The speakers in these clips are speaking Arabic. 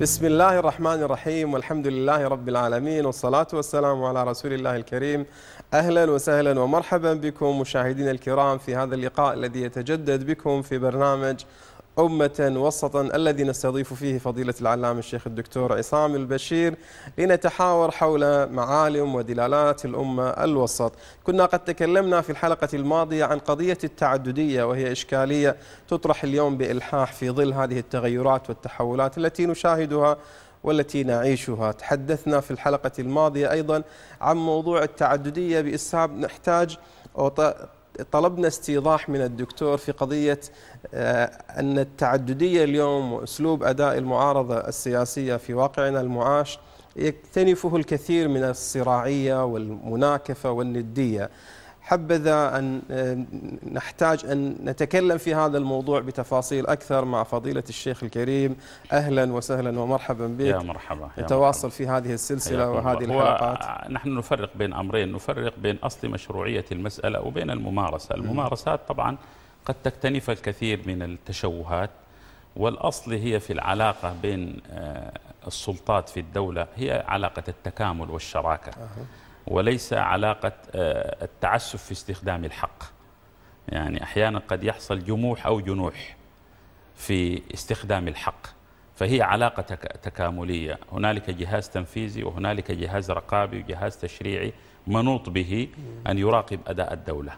بسم الله الرحمن الرحيم والحمد لله رب العالمين والصلاة والسلام على رسول الله الكريم أهلا وسهلا ومرحبا بكم مشاهدينا الكرام في هذا اللقاء الذي يتجدد بكم في برنامج أمة وسطا الذي نستضيف فيه فضيلة العلامة الشيخ الدكتور عصام البشير لنتحاور حول معالم ودلالات الأمة الوسط. كنا قد تكلمنا في الحلقة الماضية عن قضية التعددية وهي إشكالية تطرح اليوم بإلحاح في ظل هذه التغيرات والتحولات التي نشاهدها والتي نعيشها. تحدثنا في الحلقة الماضية أيضا عن موضوع التعددية بإسهاب نحتاج طلبنا استيضاح من الدكتور في قضية آه، أن التعددية اليوم وأسلوب أداء المعارضة السياسية في واقعنا المعاش يكتنفه الكثير من الصراعية والمناكفة والندية. حبذا أن آه، نحتاج أن نتكلم في هذا الموضوع بتفاصيل أكثر مع فضيلة الشيخ الكريم. أهلا وسهلا ومرحبا بك. يا مرحبا يا نتواصل في هذه السلسلة وهذه الحلقات. نحن نفرق بين أمرين نفرق بين أصل مشروعية المسألة وبين الممارسة. الممارسات طبعا قد تكتنف الكثير من التشوهات والأصل هي في العلاقة بين آه، السلطات في الدولة هي علاقة التكامل والشراكة. وليس علاقة آه، التعسف في استخدام الحق. يعني أحيانا قد يحصل جموح أو جنوح في استخدام الحق. فهي علاقة تكاملية. هنالك جهاز تنفيذي وهنالك جهاز رقابي وجهاز تشريعي منوط به أن يراقب أداء الدولة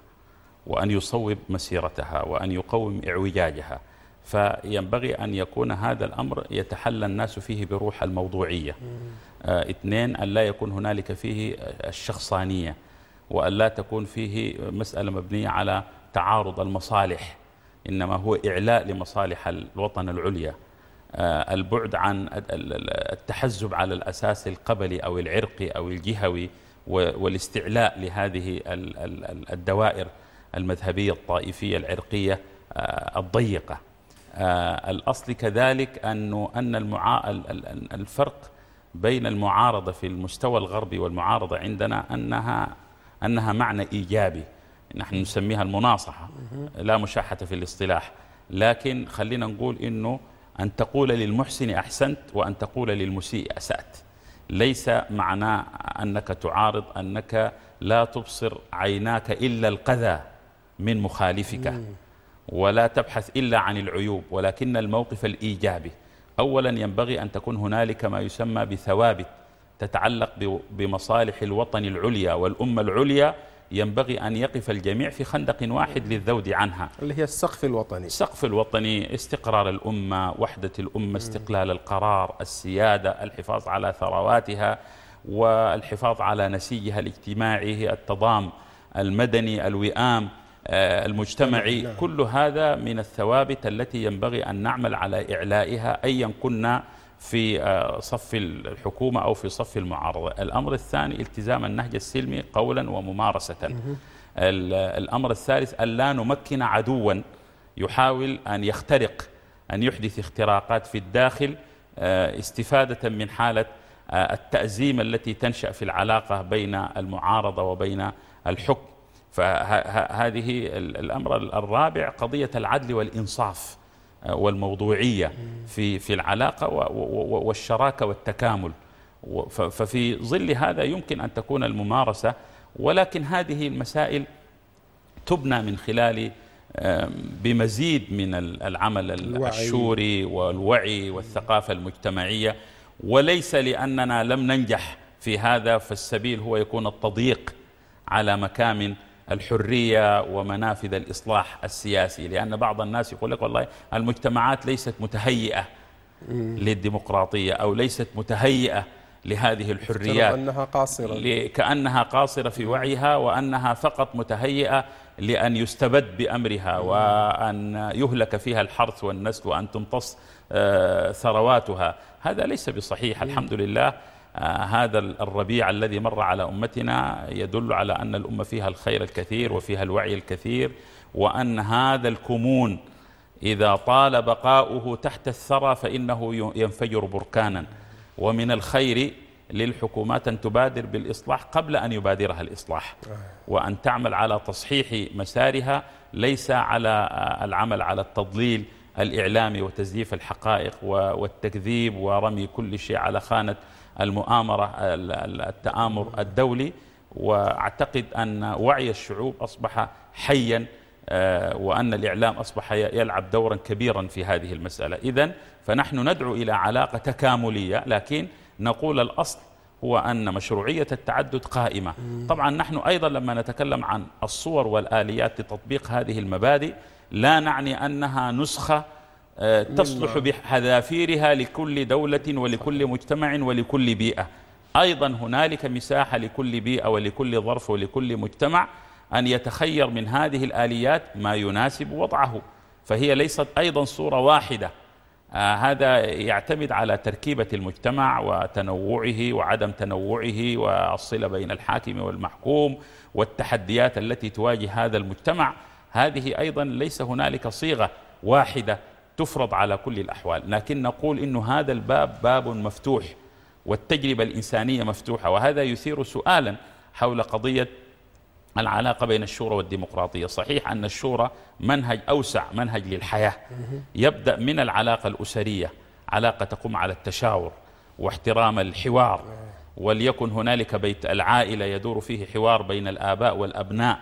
وأن يصوب مسيرتها وأن يقوم إعوجاجها. فينبغي أن يكون هذا الأمر يتحلى الناس فيه بروح الموضوعية. اثنين أن لا يكون هنالك فيه الشخصانية وأن لا تكون فيه مسألة مبنية على تعارض المصالح إنما هو إعلاء لمصالح الوطن العليا آه البعد عن التحزب على الأساس القبلي أو العرقي أو الجهوي والاستعلاء لهذه الدوائر المذهبية الطائفية العرقية آه الضيقة آه، الأصل كذلك أنه أن. الفرق بين المعارضة في المستوى الغربي والمعارضة عندنا أنها أنها معنى إيجابي. نحن نسميها المناصحة لا مشاحة في الاصطلاح. لكن خلينا نقول إنه أن تقول للمحسن أحسنت وأن تقول للمسيء أسأت. ليس معناه أنك تعارض أنك لا تبصر عيناك إلا القذى من مخالفك. ولا تبحث إلا عن العيوب ولكن الموقف الإيجابي. أولا ينبغي أن تكون هنالك ما يسمى بثوابت تتعلق بمصالح الوطن العليا والأمة العليا. ينبغي أن يقف الجميع في خندق واحد للذود عنها. اللي هي السقف الوطني. السقف الوطني استقرار الأمة وحدة الأمة استقلال القرار السيادة الحفاظ على ثرواتها والحفاظ على نسيجها الاجتماعي التضام المدني الوئام. المجتمعي نعم. كل هذا من الثوابت التي ينبغي أن نعمل على إعلائها أيا كنا في آه، صف الحكومة أو في صف المعارضة. الأمر الثاني التزام النهج السلمي قولا وممارسة. الأمر الثالث أن لا نمكن عدوا. يحاول أن يخترق أن يحدث اختراقات في الداخل آه، استفادة من حالة التأزيم التي تنشأ في العلاقة بين المعارضة وبين الحكم. فهذه الأمر الرابع قضية العدل والإنصاف آه، والموضوعية في في العلاقة والشراكة والتكامل. ففي ظل هذا يمكن أن تكون الممارسة ولكن هذه المسائل تبنى من خلال بمزيد من العمل الشوري والوعي والثقافة المجتمعية. وليس لأننا لم ننجح في هذا فالسبيل هو يكون التضييق على مكامن الحرية ومنافذ الإصلاح السياسي لأن بعض الناس يقول لك والله المجتمعات ليست متهيئة للديمقراطية أو ليست متهيئة لهذه الحريات. أنها قاصرة. كأنها قاصرة في وعيها وأنها فقط متهيئة لأن يستبد بأمرها وأن يهلك فيها الحرث والنسل وأن تمتص آه، ثرواتها. هذا ليس بصحيح الحمد لله. هذا الربيع الذي مر على أمتنا يدل على أن الأمة فيها الخير الكثير وفيها الوعي الكثير وأن هذا الكمون إذا طال بقاؤه تحت الثرى فإنه ينفجر بركانا. ومن الخير للحكومات أن تبادر بالإصلاح قبل أن يبادرها الإصلاح وأن تعمل على تصحيح مسارها ليس على العمل على التضليل الإعلامي وتزييف الحقائق والتكذيب ورمي كل شيء على خانة المؤامرة التآمر الدولي وأعتقد أن وعي الشعوب أصبح حيا آه، وأن الإعلام أصبح يلعب دورا كبيرا في هذه المسألة. إذا فنحن ندعو إلى علاقة تكاملية لكن نقول الأصل هو أن مشروعية التعدد قائمة. طبعا نحن أيضا لما نتكلم عن الصور والآليات لتطبيق هذه المبادئ لا نعني أنها نسخة تصلح بحذافيرها لكل دولة ولكل مجتمع ولكل بيئة. أيضا هنالك مساحة لكل بيئة ولكل ظرف ولكل مجتمع أن يتخير من هذه الآليات ما يناسب وضعه. فهي ليست أيضا صورة واحدة. آه هذا يعتمد على تركيبة المجتمع وتنوعه وعدم تنوعه والصلة بين الحاكم والمحكوم والتحديات التي تواجه هذا المجتمع. هذه أيضا ليس هنالك صيغة واحدة. تفرض على كل الأحوال لكن نقول إن هذا الباب باب مفتوح والتجربة الإنسانية مفتوحة وهذا يثير سؤالا حول قضية العلاقة بين الشورى والديمقراطية. صحيح أن الشورى منهج أوسع منهج للحياة. يبدأ من العلاقة الأسرية علاقة تقوم على التشاور واحترام الحوار وليكن هنالك بيت العائلة يدور فيه حوار بين الآباء والأبناء.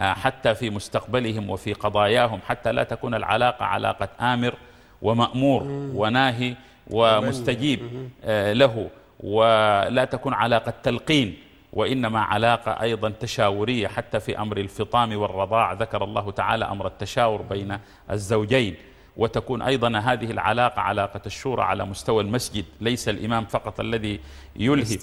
حتى في مستقبلهم وفي قضاياهم حتى لا تكون العلاقة علاقة آمر ومأمور وناهي ومستجيب آه، له. ولا تكون علاقة تلقين وإنما علاقة أيضا تشاورية. حتى في أمر الفطام والرضاع ذكر الله تعالى أمر التشاور بين الزوجين. وتكون أيضا هذه العلاقة علاقة الشورى على مستوى المسجد ليس الإمام فقط الذي يلهي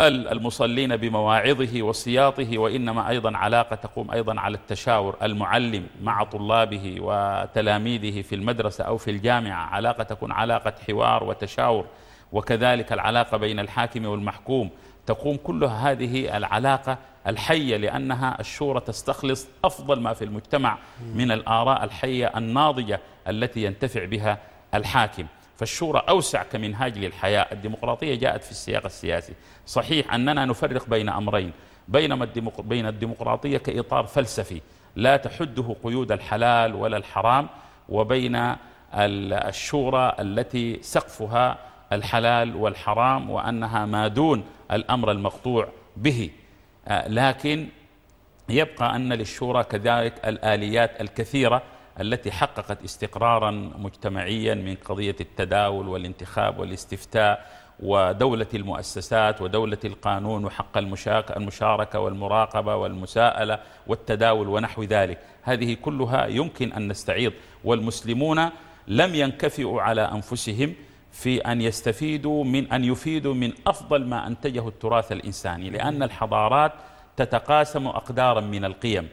المصلين بمواعظه وصياطه وإنما أيضا علاقة تقوم أيضا على التشاور. المعلم مع طلابه وتلاميذه في المدرسة أو في الجامعة. علاقة تكون علاقة حوار وتشاور وكذلك العلاقة بين الحاكم والمحكوم. تقوم كلها هذه العلاقة الحية لأنها الشورى تستخلص أفضل ما في المجتمع من الآراء الحية الناضجة التي ينتفع بها الحاكم. فالشورى أوسع كمنهاج للحياة. الديمقراطية جاءت في السياق السياسي. صحيح أننا نفرق بين أمرين. بينما بين الديمقراطية كإطار فلسفي. لا تحده قيود الحلال ولا الحرام وبين الشورى التي سقفها الحلال والحرام وأنها ما دون الأمر المقطوع به. آه، لكن يبقى أن للشورى كذلك الآليات الكثيرة التي حققت استقرارا مجتمعيا من قضية التداول والانتخاب والاستفتاء ودولة المؤسسات ودولة القانون وحق المشاركة والمراقبة والمساءلة والتداول ونحو ذلك. هذه كلها يمكن أن نستعيض. والمسلمون لم ينكفئوا على أنفسهم في أن يستفيدوا من أن يفيدوا من أفضل ما أنتجه التراث الإنساني لأن الحضارات تتقاسم أقدارا من القيم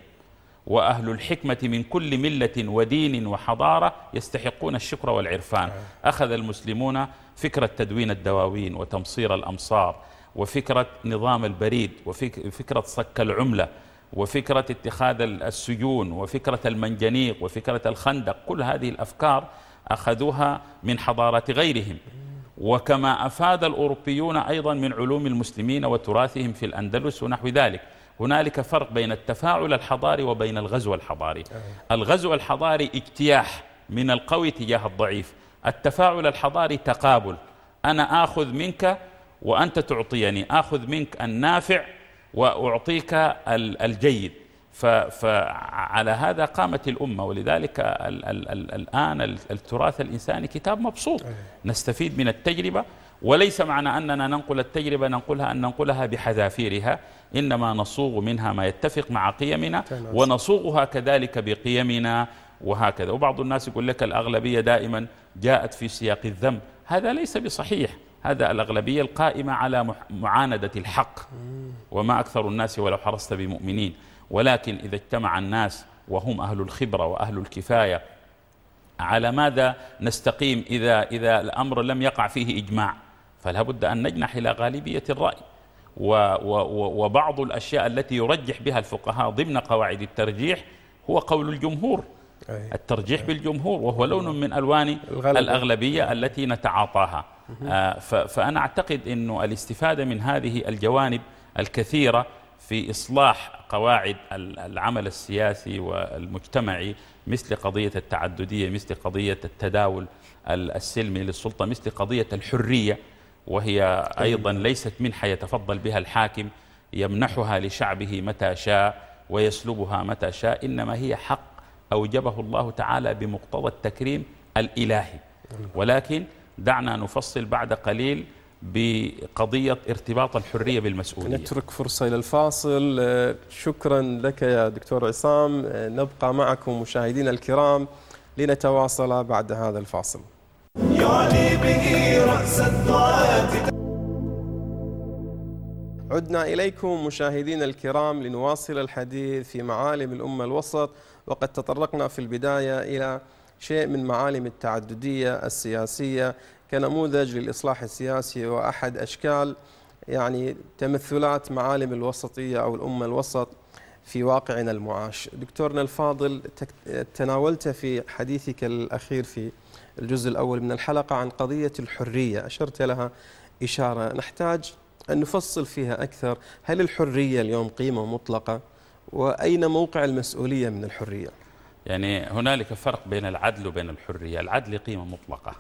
وأهل الحكمة من كل ملة ودين وحضارة يستحقون الشكر والعرفان. أخذ المسلمون فكرة تدوين الدواوين وتمصير الأمصار وفكرة نظام البريد وفكرة صك العملة وفكرة اتخاذ السجون وفكرة المنجنيق وفكرة الخندق كل هذه الأفكار أخذوها من حضارات غيرهم. وكما أفاد الأوروبيون أيضا من علوم المسلمين وتراثهم في الأندلس ونحو ذلك. هنالك فرق بين التفاعل الحضاري وبين الغزو الحضاري. الغزو الحضاري اجتياح من القوي تجاه الضعيف. التفاعل الحضاري تقابل. أنا آخذ منك وأنت تعطيني. آخذ منك النافع وأعطيك الجيد. فعلى هذا قامت الأمة. ولذلك ال ال ال الآن التراث الإنساني كتاب مبسوط. نستفيد من التجربة. وليس معنى أننا ننقل التجربة ننقلها أن ننقلها بحذافيرها. إنما نصوغ منها ما يتفق مع قيمنا ونصوغها كذلك بقيمنا وهكذا. وبعض الناس يقول لك الأغلبية دائما جاءت في سياق الذم. هذا ليس بصحيح. هذا الأغلبية القائمة على معاندة الحق. وما أكثر الناس ولو حرصت بمؤمنين. ولكن إذا اجتمع الناس وهم أهل الخبرة وأهل الكفاية على ماذا نستقيم إذا, إذا الأمر لم يقع فيه إجماع؟ فلا بد أن نجنح إلى غالبية الرأي. و و وبعض الأشياء التي يرجح بها الفقهاء ضمن قواعد الترجيح هو قول الجمهور. الترجيح بالجمهور وهو لون من ألوان الأغلبية التي نتعاطاها. آه، فأنا أعتقد أن الاستفادة من هذه الجوانب الكثيرة في إصلاح قواعد العمل السياسي والمجتمعي مثل قضية التعددية مثل قضية التداول السلمي للسلطة مثل قضية الحرية وهي أيضا ليست منحة يتفضل بها الحاكم يمنحها لشعبه متى شاء ويسلبها متى شاء إنما هي حق أوجبه الله تعالى بمقتضى التكريم الإلهي. ولكن دعنا نفصل بعد قليل بقضية ارتباط الحرية بالمسؤولية. نترك فرصة إلى الفاصل. شكرا لك يا دكتور عصام. نبقى معكم مشاهدينا الكرام لنتواصل بعد هذا الفاصل. يعني به رأس الدعاة عدنا إليكم مشاهدينا الكرام لنواصل الحديث في معالم الأمة الوسط. وقد تطرقنا في البداية إلى شيء من معالم التعددية السياسية كنموذج للإصلاح السياسي وأحد أشكال يعني تمثلات معالم الوسطية أو الأمة الوسط في واقعنا المعاش. دكتورنا الفاضل تناولت في حديثك الأخير في الجزء الأول من الحلقة عن قضية الحرية. أشرت لها إشارة. نحتاج أن نفصل فيها أكثر. هل الحرية اليوم قيمة مطلقة؟ وأين موقع المسؤولية من الحرية؟ يعني هنالك فرق بين العدل وبين الحرية. العدل قيمة مطلقة.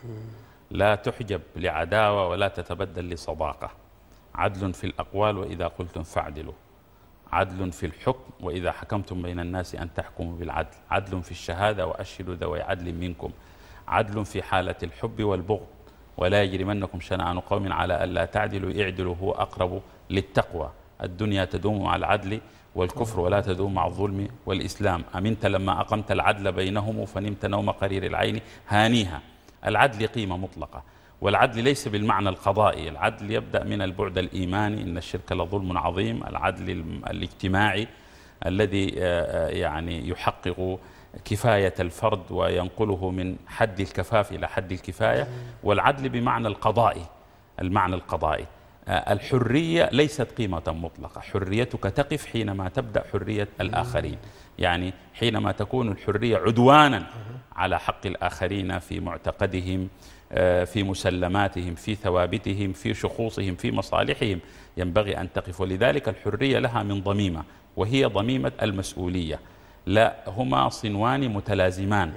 لا تحجب لعداوة ولا تتبدل لصداقة. عدل في الأقوال وإذا قلتم فاعدلوا. عدل في الحكم وإذا حكمتم بين الناس أن تحكموا بالعدل. عدل في الشهادة وأشهدوا ذوي عدل منكم. عدل في حالة الحب والبغض. ولا يجرمنكم شنآن قوم على ألا تعدلوا. اعدلوا هو أقرب للتقوى. الدنيا تدوم مع العدل والكفر ولا تدوم مع الظلم والإسلام. أمنت لما أقمت العدل بينهم فنمت نوم قرير العين. هانيها. العدل قيمة مطلقة والعدل ليس بالمعنى القضائي العدل يبدأ من البعد الإيماني إن الشرك لظلم عظيم العدل الاجتماعي الذي يعني يحقق كفاية الفرد وينقله من حد الكفاف إلى حد الكفاية والعدل بمعنى القضائي المعنى القضائي. الحرية ليست قيمة مطلقة حريتك تقف حينما تبدأ حرية الآخرين. يعني حينما تكون الحرية عدوانا على حق الآخرين في معتقدهم آه، في مسلماتهم في ثوابتهم في شخوصهم في مصالحهم. ينبغي أن تقف. ولذلك الحرية لها من ضميمة وهي ضميمة المسؤولية. لا هما صنوان متلازمان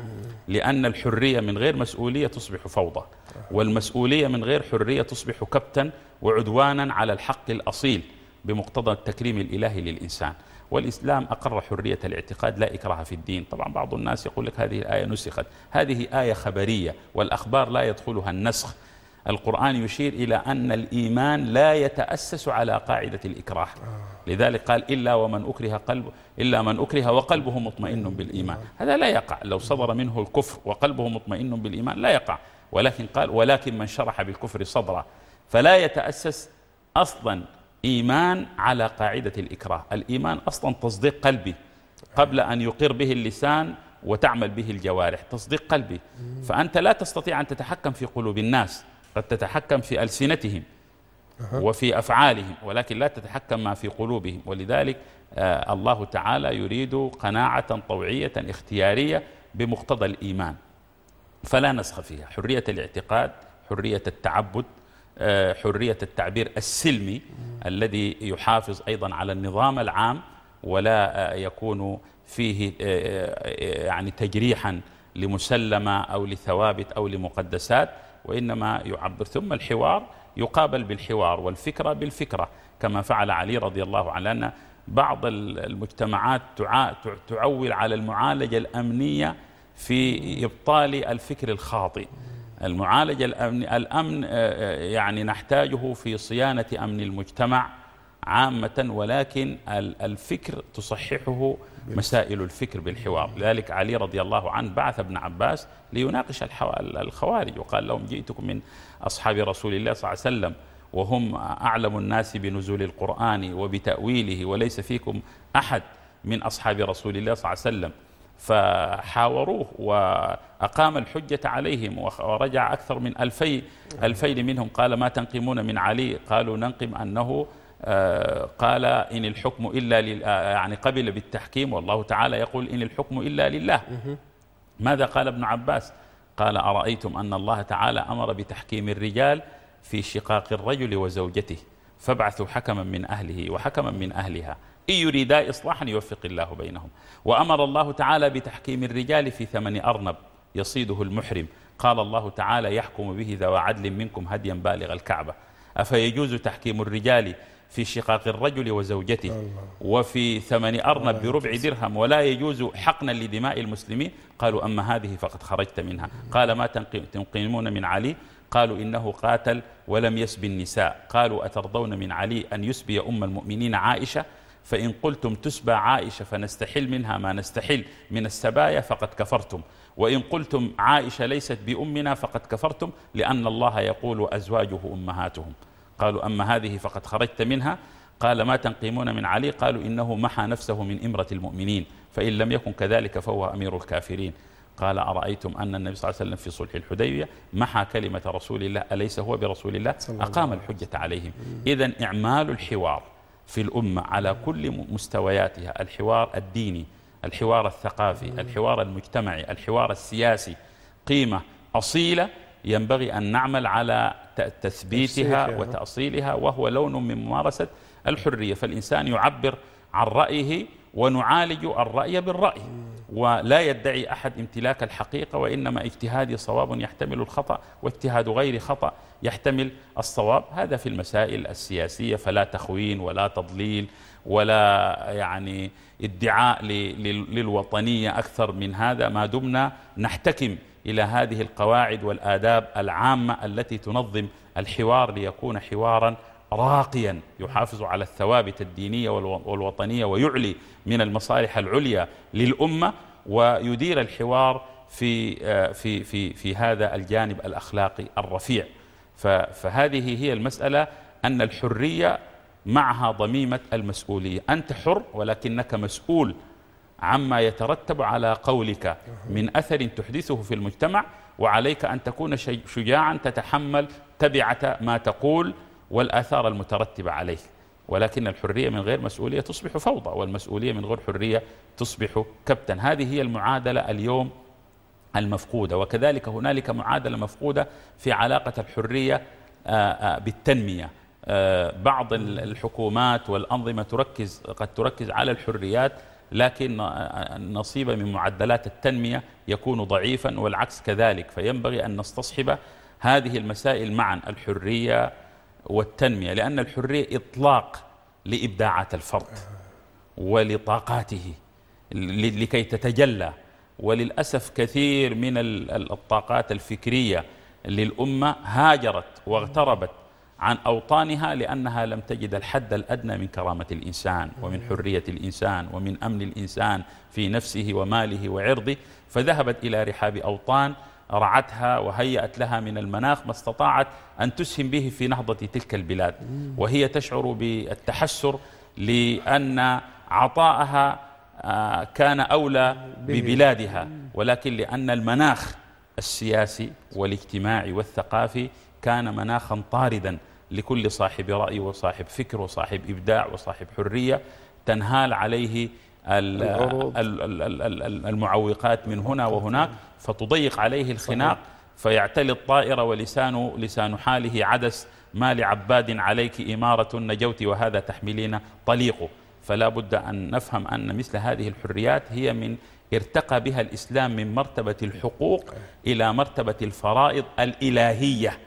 لأن الحرية من غير مسؤولية تصبح فوضى والمسؤولية من غير حرية تصبح كبتا وعدوانا على الحق الأصيل بمقتضى التكريم الإلهي للإنسان. والإسلام أقر حرية الاعتقاد لا إكراه في الدين. طبعا بعض الناس يقول لك هذه الآية نسخت. هذه آية خبرية والأخبار لا يدخلها النسخ. القرآن يشير إلى أن الإيمان لا يتأسس على قاعدة الإكراه. لذلك قال إلا ومن أكره قلبه إلا من أكره وقلبه مطمئن بالإيمان. هذا لا يقع. لو صدر منه الكفر وقلبه مطمئن بالإيمان لا يقع. ولكن قال ولكن من شرح بالكفر صدرا فلا يتأسس أصلا إيمان على قاعدة الإكراه. الإيمان أصلا تصديق قلبي قبل أن يقر به اللسان وتعمل به الجوارح تصديق قلبي. فأنت لا تستطيع أن تتحكم في قلوب الناس قد تتحكم في ألسنتهم وفي أفعالهم ولكن لا تتحكم ما في قلوبهم. ولذلك آه الله تعالى يريد قناعة طوعية اختيارية بمقتضى الإيمان. فلا نسخ فيها. حرية الاعتقاد حرية التعبد حرية التعبير السلمي الذي يحافظ أيضا على النظام العام ولا آه يكون فيه آه، آه، يعني تجريحا لمسلمة أو لثوابت أو لمقدسات وإنما يعبر. ثم الحوار يقابل بالحوار والفكرة بالفكرة كما فعل علي رضي الله عنه لأن بعض المجتمعات تعول على المعالجة الأمنية في إبطال الفكر الخاطئ. المعالجة الأمن, الأمن آه، آه، يعني نحتاجه في صيانة أمن المجتمع عامة ولكن الفكر تصححه مسائل الفكر بالحوار. لذلك علي رضي الله عنه بعث ابن عباس ليناقش الخوارج وقال لهم جئتكم من أصحاب رسول الله صلى الله عليه وسلم وهم أعلم الناس بنزول القرآن وبتأويله وليس فيكم أحد من أصحاب رسول الله صلى الله عليه وسلم. فحاوروه وأقام الحجة عليهم ورجع أكثر من ألفي ألفين منهم. قال ما تنقمون من علي؟ قالوا ننقم أنه آه، قال إن الحكم إلا آه، يعني قبل بالتحكيم. والله تعالى يقول إن الحكم إلا لله. ماذا قال ابن عباس؟ قال أرأيتم أن الله تعالى أمر بتحكيم الرجال في شقاق الرجل وزوجته فابعثوا حكما من أهله وحكما من أهلها. إن يريدا إصلاحا يوفق الله بينهم. وأمر الله تعالى بتحكيم الرجال في ثمن أرنب يصيده المحرم. قال الله تعالى يحكم به ذوى عدل منكم هديا بالغ الكعبة. أفيجوز تحكيم الرجال في شقاق الرجل وزوجته وفي ثمن أرنب بربع درهم ولا يجوز حقنا لدماء المسلمين. قالوا أما هذه فقد خرجت منها. قال ما تنقمون من علي؟ قالوا إنه قاتل ولم يسبي النساء. قالوا أترضون من علي أن يسبي أم المؤمنين عائشة؟ فإن قلتم تسبى عائشة فنستحل منها ما نستحل من السبايا فقد كفرتم. وإن قلتم عائشة ليست بأمنا فقد كفرتم لأن الله يقول أزواجه أمهاتهم. قالوا أما هذه فقد خرجت منها. قال ما تنقمون من علي؟ قالوا إنه محى نفسه من إمرة المؤمنين فإن لم يكن كذلك فهو أمير الكافرين. قال أرأيتم أن النبي صلى الله عليه وسلم في صلح الحديبية محى كلمة رسول الله أليس هو برسول الله؟ أقام الحجة عليهم. إذا إعمال الحوار في الأمة على كل مستوياتها. الحوار الديني الحوار الثقافي الحوار المجتمعي الحوار السياسي. قيمة أصيلة ينبغي أن نعمل على تثبيتها وتأصيلها وهو لون من ممارسة الحرية. فالإنسان يعبر عن رأيه ونعالج الرأي بالرأي. ولا يدعي أحد امتلاك الحقيقة وإنما اجتهادي صواب يحتمل الخطأ واجتهاد غير خطأ يحتمل الصواب. هذا في المسائل السياسية فلا تخوين ولا تضليل ولا يعني ادعاء للوطنية أكثر من هذا. ما دمنا نحتكم إلى هذه القواعد والآداب العامة التي تنظم الحوار ليكون حوارا راقيا يحافظ على الثوابت الدينية والوطنية ويعلي من المصالح العليا للأمة ويدير الحوار في في في في هذا الجانب الأخلاقي الرفيع. فهذه هي المسألة أن الحرية معها ضميمة المسؤولية. أنت حر ولكنك مسؤول عما يترتب على قولك من أثر تحدثه في المجتمع وعليك أن تكون شجاعا تتحمل تبعة ما تقول والآثار المترتبة عليه ولكن الحرية من غير مسؤولية تصبح فوضى والمسؤولية من غير حرية تصبح كبتا. هذه هي المعادلة اليوم المفقودة وكذلك هنالك معادلة مفقودة في علاقة الحرية آه، آه، بالتنمية. آه، بعض الحكومات والأنظمة تركز قد تركز على الحريات لكن نصيب من معدلات التنمية يكون ضعيفا والعكس كذلك. فينبغي أن نستصحب هذه المسائل معا الحرية والتنمية لأن الحرية إطلاق لإبداعات الفرد ولطاقاته لكي تتجلى. وللأسف كثير من الطاقات الفكرية للأمة هاجرت واغتربت عن أوطانها لأنها لم تجد الحد الأدنى من كرامة الإنسان ومن حرية الإنسان ومن أمن الإنسان في نفسه وماله وعرضه. فذهبت إلى رحاب أوطان رعتها وهيأت لها من المناخ ما استطاعت أن تسهم به في نهضة تلك البلاد. وهي تشعر بالتحسر لأن عطاءها آه، كان أولى ببلادها. ولكن لأن المناخ السياسي والاجتماعي والثقافي كان مناخا طاردا لكل صاحب رأي وصاحب فكر وصاحب إبداع وصاحب حرية تنهال عليه المعوقات من هنا وهناك فتضيق عليه الخناق فيعتلي الطائر ولسان لسان حاله عدس ما لعباد عليك إمارة نجوت وهذا تحملين طليق. فلا بد أن نفهم أن مثل هذه الحريات هي من ارتقى بها الإسلام من مرتبة الحقوق إلى مرتبة الفرائض الإلهية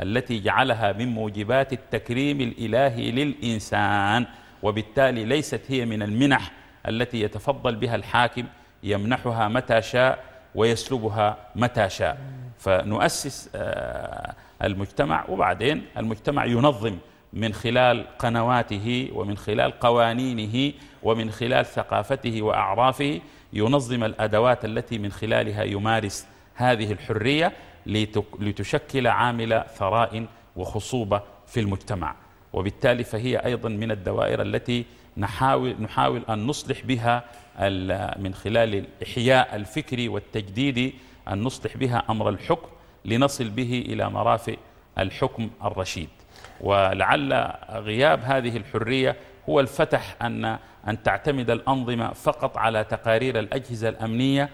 التي جعلها من موجبات التكريم الإلهي للإنسان وبالتالي ليست هي من المنح التي يتفضل بها الحاكم يمنحها متى شاء ويسلبها متى شاء. فنؤسس آه، المجتمع وبعدين المجتمع ينظم من خلال قنواته ومن خلال قوانينه ومن خلال ثقافته وأعرافه ينظم الأدوات التي من خلالها يمارس هذه الحرية لتشكل عامل ثراء وخصوبة في المجتمع. وبالتالي فهي أيضا من الدوائر التي نحاول, نحاول أن نصلح بها من خلال الإحياء الفكري والتجديد أن نصلح بها أمر الحكم لنصل به إلى مرافق الحكم الرشيد. ولعل غياب هذه الحرية هو الفتح أن أن تعتمد الأنظمة فقط على تقارير الأجهزة الأمنية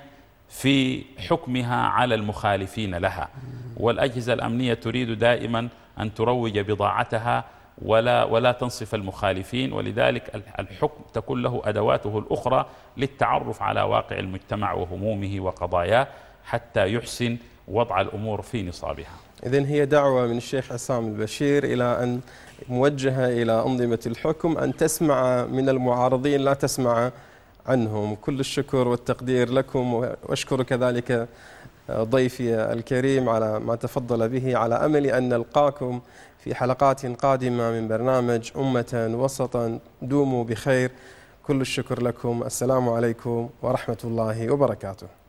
في حكمها على المخالفين لها. والأجهزة الأمنية تريد دائما أن تروج بضاعتها ولا ولا تنصف المخالفين ولذلك الحكم تكون له أدواته الأخرى للتعرف على واقع المجتمع وهمومه وقضاياه حتى يحسن وضع الأمور في نصابها. اذا هي دعوة من الشيخ عصام البشير إلى أن موجهة إلى أنظمة الحكم أن تسمع من المعارضين لا تسمع عنهم، كل الشكر والتقدير لكم واشكر كذلك ضيفي الكريم على ما تفضل به على أمل أن نلقاكم في حلقات قادمة من برنامج أمة وسطا. دوموا بخير. كل الشكر لكم. السلام عليكم ورحمة الله وبركاته.